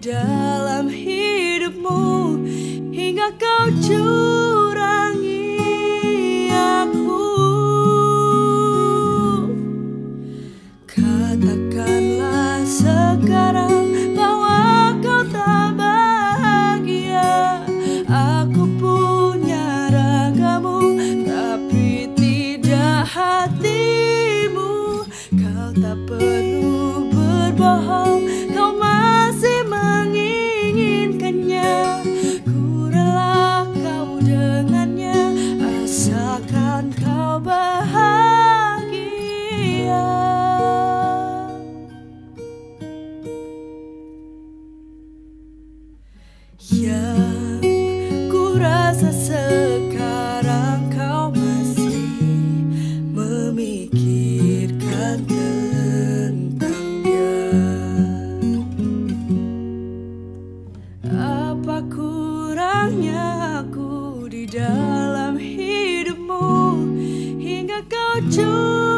dalam hidupmu Hingga kau curangi aku. Katakanlah sekarang bahwa kau tak bahagia. Aku punya ragamu tapi tidak hatimu Yang ku rasa sekarang kau masih memikirkan tentang dia Apa kurangnya aku di dalam hidupmu Hingga kau curi